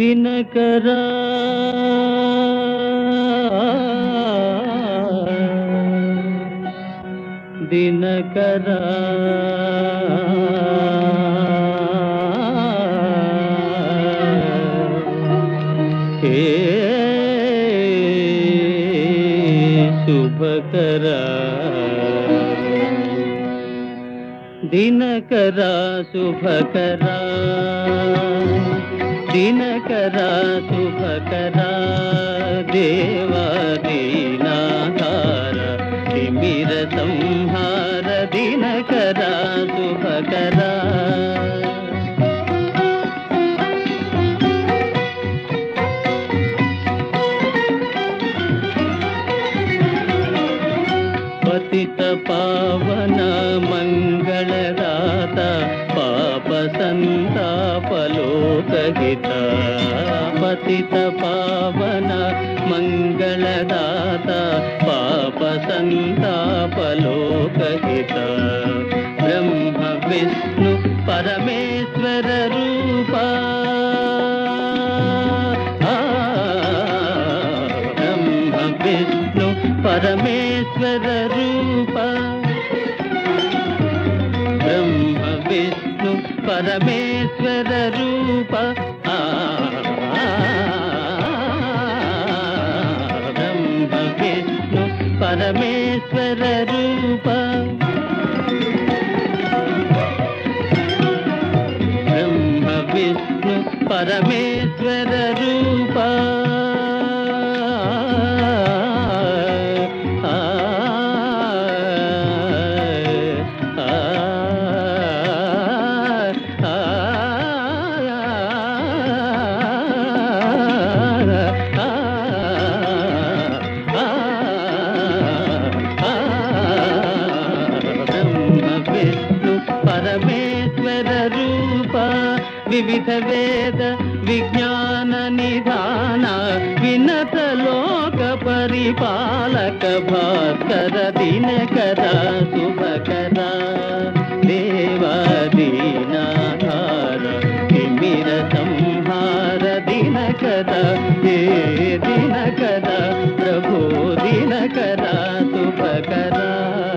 दिन कर। दिन कर। शुभ कर दिन करा शुभ करा दिनकरा शुभकरा तुवा दीनाधार संहार दिनकरा शुभकरा पतित पावन मङ्गलदात पाप सन्तापलोकहित ब्रह्म विष्णु परमेश्वर విష్ణు పరమేశ్వర రూప. బ్రహ్మ విష్ణు పరమేశ్వర రూప. బ్రహ్మ విష్ణు పరమేశ్వర రూప. బ్రహ్మ విష్ణు పరమేశ్వర विध वेद विज्ञान निधान विनत लोक परिपालक भक्तर दिन कदा सुखकदा देव दीनधारीरसंहार दिन कदा दिन कदा प्रभो दिन कदा सुखकदा